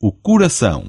o coração.